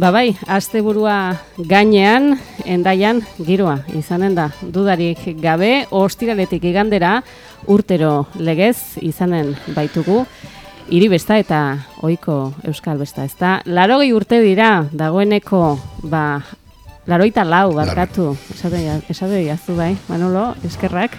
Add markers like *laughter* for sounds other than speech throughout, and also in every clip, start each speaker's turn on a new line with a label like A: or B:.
A: Ba bai, asteburua gainean, endaian, giroa, izanen da, dudarik gabe, ostiraletik igandera, urtero legez, izanen baitugu, hiri besta eta ohiko euskal besta, ezta? Larogei urte dira, dagoeneko, ba, laroita lau, barkatu, esate jazu bai, Manolo, eskerrak,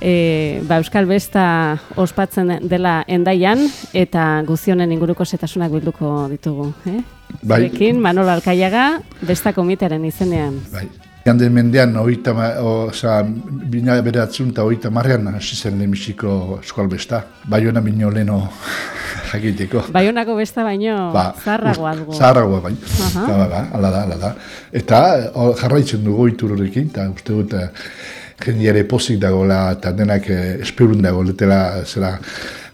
A: e, ba, Euskal Besta ospatzen dela endaian eta guztionen inguruko setasunak bilduko ditugu. Eh? Bai. Zerekin, Manolo Alkaiaga, Besta Komitearen izenean.
B: Bai. Gande mendean, oita, oza, bina beratzen eta oita marrean hasi zen lehenbiziko Euskal Besta. Baiona minio leno *laughs* jakiteko.
A: Baionako besta baino ba, zaharragoa dugu.
B: Zaharragoa baino. Uh -huh. ba, ba, ala da, ala da. Eta jarraitzen dugu itururekin, eta uste dut, eh, jendiare pozik dagoela eta denak eh, esperun dago letela zera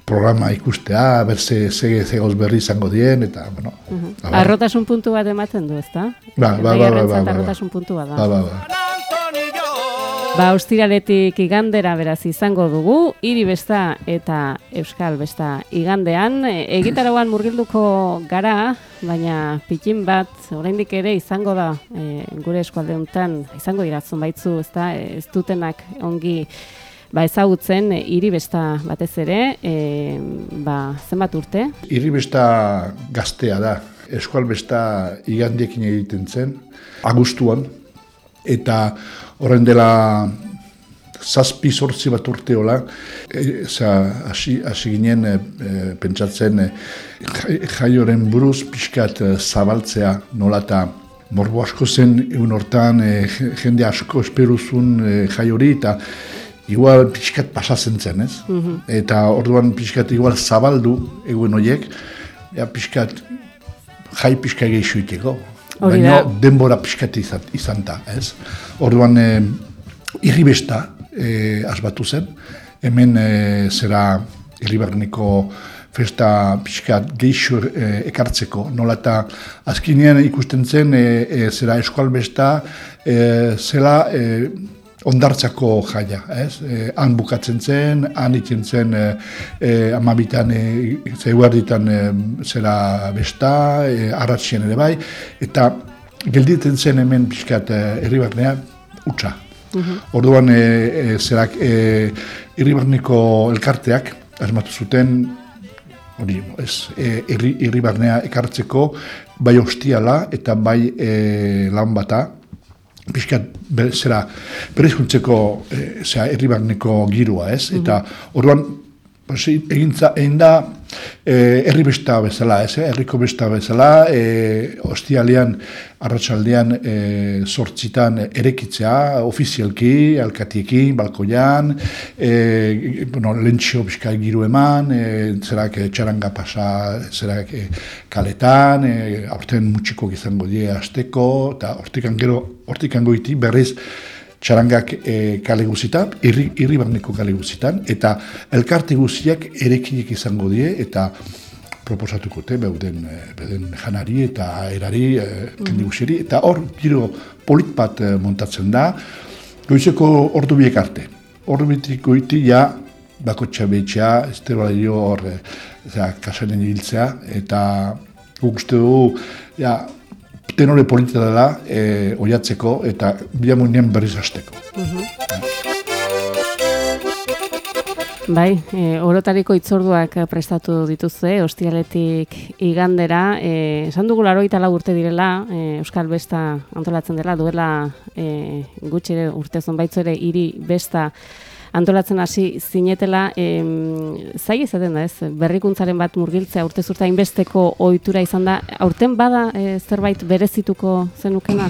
B: programa ikustea, berze ze, ze berri izango dien, eta, bueno... Uh
A: -huh. Arrotasun puntu bat ematen du, ezta?
B: Ba, ba, ba, ba, ba, ba, ba,
A: Arrotasun puntu bat
B: da. Ba, ba, ba.
A: Ba, austiraletik igandera beraz izango dugu, hiri besta eta euskal besta igandean. E, Egitarauan murgilduko gara, baina pikin bat, oraindik ere izango da e, gure eskualde izango iratzen baitzu, ez da, ez dutenak ongi ba, ezagutzen hiri besta batez ere, e, ba, zenbat urte?
B: Hiri besta gaztea da, eskual besta igandiekin egiten zen, agustuan, eta horren dela zazpi sortzi bat urte hola, e, hasi, ginen e, e, pentsatzen e, jaioren buruz pixkat e, zabaltzea nola eta morbo asko zen egun hortan jende asko esperuzun e, jai hori eta igual pixkat pasatzen zen, ez? Mhm. Eta orduan pixkat igual zabaldu egun horiek, ja, pixkat jai pixka gehiago iteko. Baina denbora pixkat izan, izan da, ez? Orduan, e, irribesta e, asbatu zen, hemen e, zera irribarneko festa pixkat geixo e, ekartzeko, nola eta azkinean ikusten zen e, e, zera eskualbesta e, zela e, ondartzako jaia, ez? E, han bukatzen zen, han itzen zen e, e, amabitan e, zeugarditan e, zera besta, e, arratxien ere bai, eta gelditzen zen hemen pixkat e, herribarnea utxa. Mhm. Orduan, e, e, zerak, e, irribarniko elkarteak, asmatu zuten, hori, ez, irri, irribarnea ekartzeko, bai ostiala eta bai e, lan bata, pixkat, zera, berezkuntzeko, e, zera, irribarneko girua, ez, mhm. eta orduan, egintza, egin da, e, herri besta bezala, ez, eh? herriko besta bezala, e, ostialean, arratsaldean e, sortzitan erekitzea, ofizialki, alkatiekin, balkoian, e, bueno, lentxio bizka giru eman, e, zerak txaranga pasa, zerak e, kaletan, e, aurten mutxiko izango die azteko, eta hortikan gero, hortikan goiti berriz, txarangak e, kale guzitan, irri, irri kale guzitan, eta elkarte guziak erekinek izango die, eta proposatuko te, beuden, eh, beuden janari eta erari, e, kendi eta hor, giro polit bat montatzen da, goizeko ordu biek arte. Ordu biek goiti, ja, bako txabetxea, ez dio hor, e, kasanen ibiltzea, eta guk uste dugu, ja, tenore polita dela e, oiatzeko eta bilamunean berriz hasteko.
A: Bai, e, orotariko itzorduak prestatu dituzue, ostialetik igandera. E, esan dugu laro urte direla, e, Euskal Besta antolatzen dela, duela e, gutxere urte zonbaitzu ere hiri Besta antolatzen hasi zinetela, em, zai izaten da ez, berrikuntzaren bat murgiltzea urte zurta inbesteko ohitura izan da, aurten bada e, zerbait berezituko zenukena?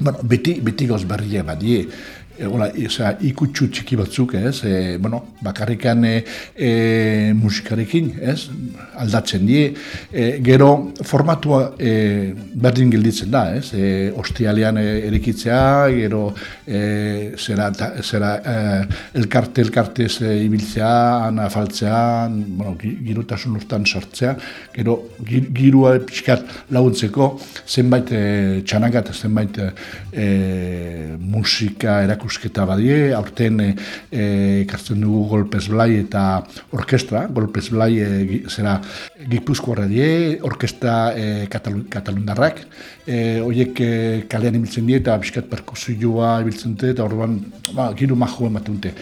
B: Bueno, beti, beti goz berria badie, e, ola, ikutsu txiki batzuk, ez, e, bueno, bakarrikan e, musikarekin, ez, aldatzen die, e, gero formatua e, berdin gelditzen da, ez, e, ostialean e, erikitzea, gero e, zera, ta, zera e, elkarte, elkarte e, ibiltzea, ana faltzea, bueno, girotasun hortan sartzea, gero girua pixkat laguntzeko, zenbait e, txanagat, zenbait e, musika erakutzean, erakusketa badie, aurten e, ekartzen dugu golpez blai eta orkestra, golpez blai e, zera gipuzko die, orkestra e, katalundarrak, e, oiek e, kalean ibiltzen die eta biskat perkusioa ibiltzen dute, eta orduan, ba, giru majo ematen dute.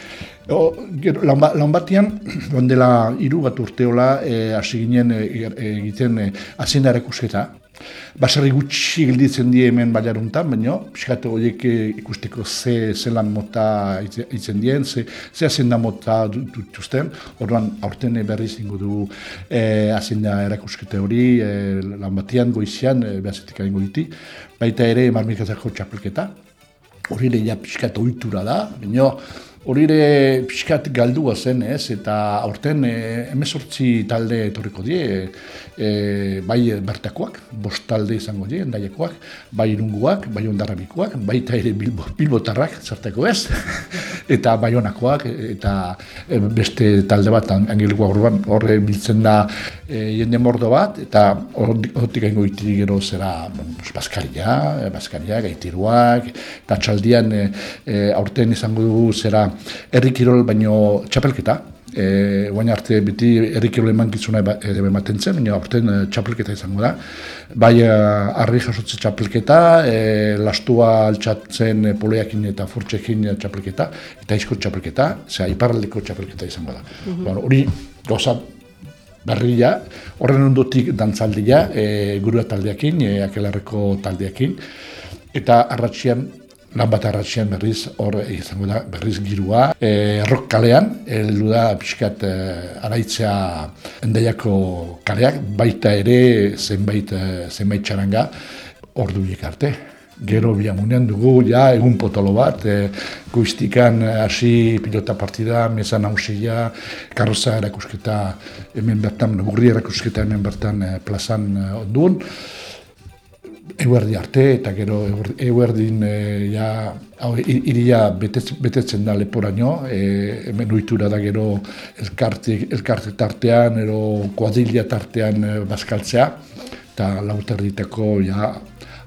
B: O, gero, lan batian, ondela *clears throat* hiru bat urteola, hasi ginen egiten e, azien erakusketa, Basarri gutxi gilditzen die hemen baiaruntan, baina pixkate horiek eh, ikusteko ze, zelan mota itzen dien, ze, ze azenda mota dutuzten, orduan aurten berri zingu du e, azenda erakuskete hori, e, lan batian goizian, e, behazetik hain diti, baita ere marmikazako txapelketa, hori lehia pixkate oitura da, baina Horire pixkat galdua zen ez, eta aurten e, emezortzi talde etorriko die, e, bai bertakoak, bost talde izango die, endaiakoak, bai irunguak, bai ondarrabikoak, bai eta ere bilbo, bilbotarrak, zerteko ez, *laughs* eta bai honakoak, eta beste talde bat, angelikoa horrean, horre biltzen da e, jende mordo bat, eta hortik aingo itirik gero zera baskaria, baskaria, gaitiruak, eta txaldian e, aurten izango dugu zera errikirol baino txapelketa, e, guain arte beti errikirol eman gizuna ematen zen, baina aurten e, txapelketa izango da. Bai, e, arri jasotze txapelketa, e, lastua altxatzen e, poleakin eta furtsekin txapelketa, eta izko txapelketa, zera, iparraldeko txapelketa izango da. Mm hori, gauza berria, horren ondotik dantzaldia, e, gurua taldeakin, e, akelarreko taldeakin, eta arratxian lan bat arratxean berriz hor izango da berriz girua. E, errok kalean, heldu da pixkat e, araitzea endaiako kaleak, baita ere zenbait, e, zenbait txaranga ordu arte. Gero biamunean dugu, ja, egun potolo bat, e, goiztikan hasi pilota partida, meza nausia, karroza erakusketa hemen bertan, gurri erakusketa hemen bertan e, plazan e, eguerdi arte, eta gero eguerdin e, ja, hau, iria betetzen da leporaino, e, hemen uitura da gero elkarte, elkarte tartean, ero kuadilla tartean e, bazkaltzea, eta lauterditako ja,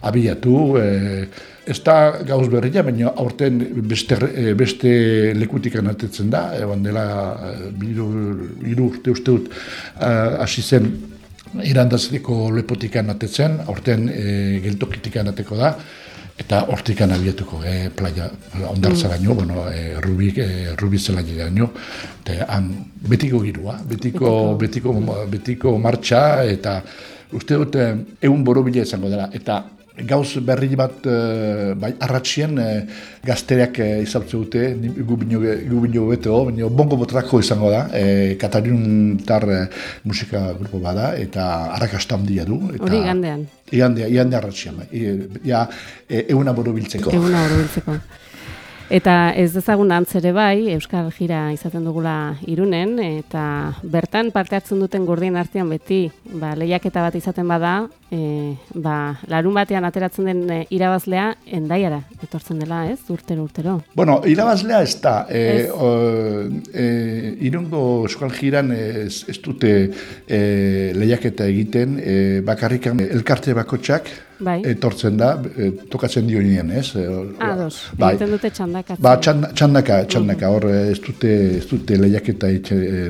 B: abiatu, e, ez da gauz berria, baina aurten beste, beste lekutik anatetzen da, eban dela, iru urte uste dut, hasi zen irandaziko lepotik anatetzen, aurten e, geltokitik anateko da, eta hortik abiatuko e, playa ondartza gaino, mm. bueno, e, rubik, e, rubizela gaino, eta han betiko girua, betiko, betiko, betiko, martxa, eta uste dut egun borobila izango dela, eta gauz berri bat uh, bai, arratxien uh, gaztereak uh, izabtze dute, gu bino beto, baina bongo botrako izango da, e, Katarun tar musika grupo bada, eta arrakasta handia du. Eta,
A: Hori igandean.
B: Igandea, igandea arratxien, bai. ja, e, euna boro biltzeko.
A: Euna boro biltzeko. Eta ez dezagun antzere bai, Euskal Jira izaten dugula irunen, eta bertan parte hartzen duten gurdien artean beti, ba, lehiaketa bat izaten bada, e, ba, larun batean ateratzen den e, irabazlea endaiara, etortzen dela, ez, urtero, urtero.
B: Bueno, irabazlea ez da, e, o, e, irungo Euskal Jiran ez, ez dute e, lehiaketa egiten, e, bakarrikan elkarte bakotxak, bai. etortzen da, e, tokatzen dio nien, ez?
A: E, Ados, bai. egiten dute txandaka.
B: Ba, txandaka, txandaka, hor ez dute, ez dute lehiaketa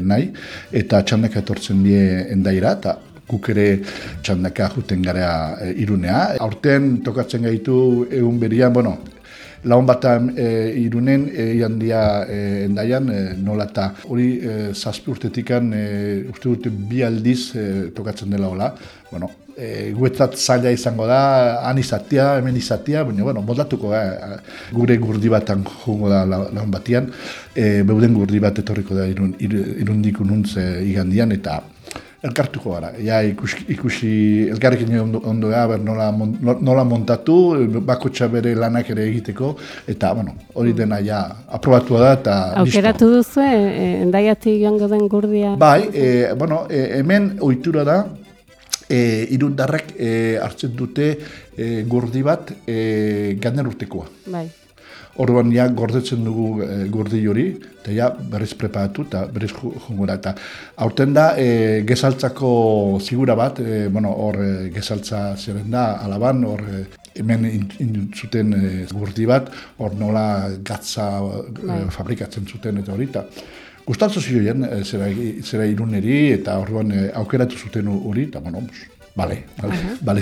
B: nahi, eta txandaka etortzen die endaira, eta guk ere txandaka juten gara e, irunea. Aurten tokatzen gaitu egun berian, bueno, laun bat e, irunen, e, handia e, endaian, e, nola eta hori e, zazpi urtetikan, e, uste dute bi aldiz e, tokatzen dela hola. Bueno, e, guetzat zaila izango da, han izatea, hemen izatea, baina, bueno, moldatuko da, gure gurdi batan jungo da laun batian, e, beuden gurdi bat etorriko da irun, irundik ununtz e, igandian, eta elkartuko gara. Ja, ikusi, ikusi elkarrekin ondo, ondo ber, nola, nola montatu, bako bere lanak ere egiteko, eta, bueno, hori mm. dena ja, aprobatua da, eta
A: Aukeratu duzu, e, e, endaiati joango den gurdia?
B: Bai, e, bueno, e, hemen ohitura da, e, irundarrek e, hartzen dute e, gurdi bat e, gander urtekoa.
A: Bai.
B: Orduan ja gordetzen dugu e, gordi hori, eta ja berriz preparatu eta berriz jongo da. Eta aurten da e, gezaltzako zigura bat, e, bueno, hor e, gezaltza zeren da, alaban, hor e, hemen zuten e, gurdi bat, hor nola gatza e, fabrikatzen zuten eta hori. Gustatzen ziren, e, zera, zera iruneri eta orduan e, aukeratu zuten hori, eta bueno, Bale, bale, uh -huh. bale,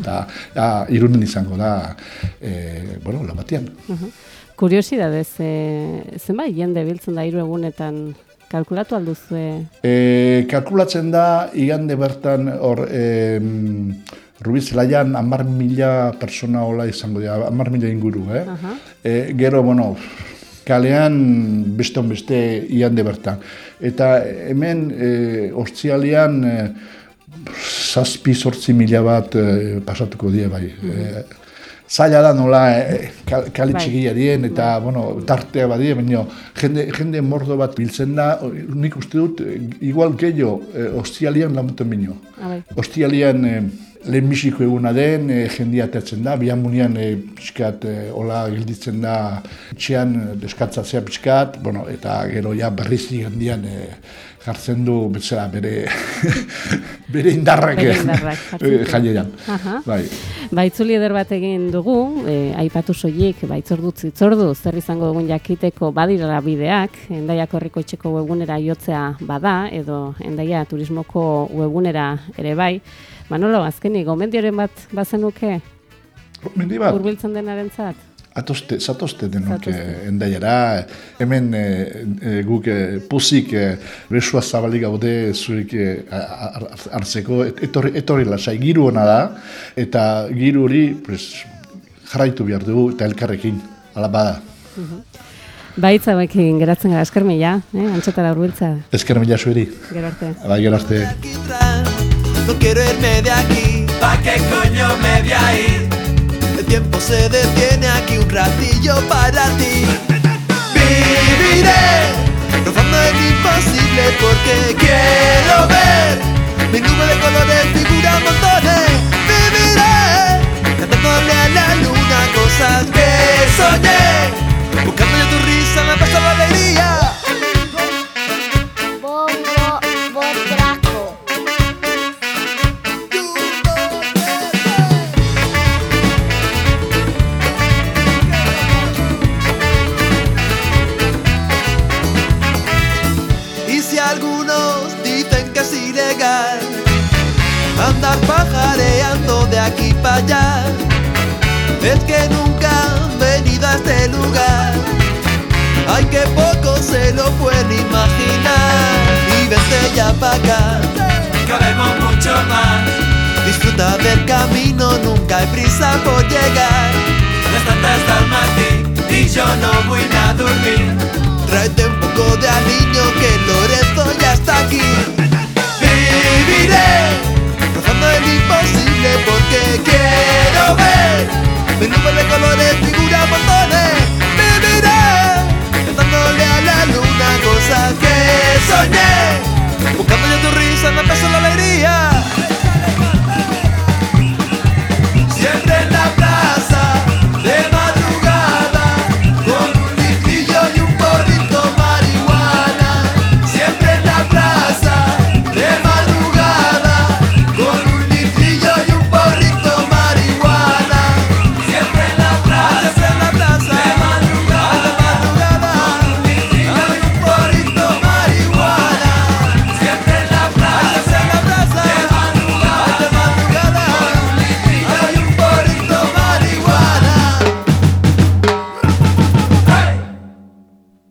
B: eta irunen izango da, e, bueno, lamatian. Uh -huh.
A: Kuriosidadez, e, zenbait jende biltzen da hiru egunetan kalkulatu alduzu?
B: E, kalkulatzen da, igande bertan, hor, e, Rubiz Laian amar mila persona hola izango dira, amar mila inguru, eh? Uh -huh. e, gero, bueno, kalean beste beste igande bertan. Eta hemen, e, ostzialean, e, zazpi sortzi mila bat e, pasatuko die bai. Mm zaila da nola e, kal, bai. eta bai. bueno, tartea badie, baina jende, jende mordo bat biltzen da, nik uste dut, igual gehiago, e, ostialian lamuten bineo. Ah, bai. Ostialian e, lehenbiziko eguna den, e, jendia atertzen da, bihan munian e, pixkat e, hola gilditzen da, txean deskatzazea pixkat, bueno, eta gero ja berriz jendian e, jartzen du bezala bere *laughs* bere indarrak *laughs* jaiean.
A: Bai. Baitzuli eder bat egin dugu, e, aipatu soilik baitzordu zitzordu zer izango dugun jakiteko badirara bideak, endaiako herriko etxeko webunera jotzea bada edo endaia turismoko webunera ere bai. Manolo, azkenik gomendioren bat bazenuke?
B: Gomendi bat?
A: Urbiltzen denarentzat?
B: Atoste, zatozte denok endaiara, hemen e, e, guk e, pozik e, besua zabalik gaude zurik e, hartzeko, etorri, etorri lasai, giru hona da, eta giru hori pues, jarraitu behar dugu eta elkarrekin, ala bada. Uh
A: -huh. Baitza bekin geratzen gara, esker mila, eh? antxotara urbiltza.
B: Esker mila zueri.
A: Gerarte.
B: Bai, gerarte.
C: No quiero irme de aquí, pa' que coño me voy a ir tiempo se detiene aquí un ratillo para ti. Viviré, rozando el imposible porque quiero ver mi nube de colores figura montones. Viviré, cantándole a la luna cosas que soñé, buscando tu risa me pasa la alegría. Disfruta del camino, nunca hay prisa por llegar. Las tantas aquí y yo no voy a dormir. Tráete un poco de aliño que Lorenzo ya está aquí. Viviré rozando el imposible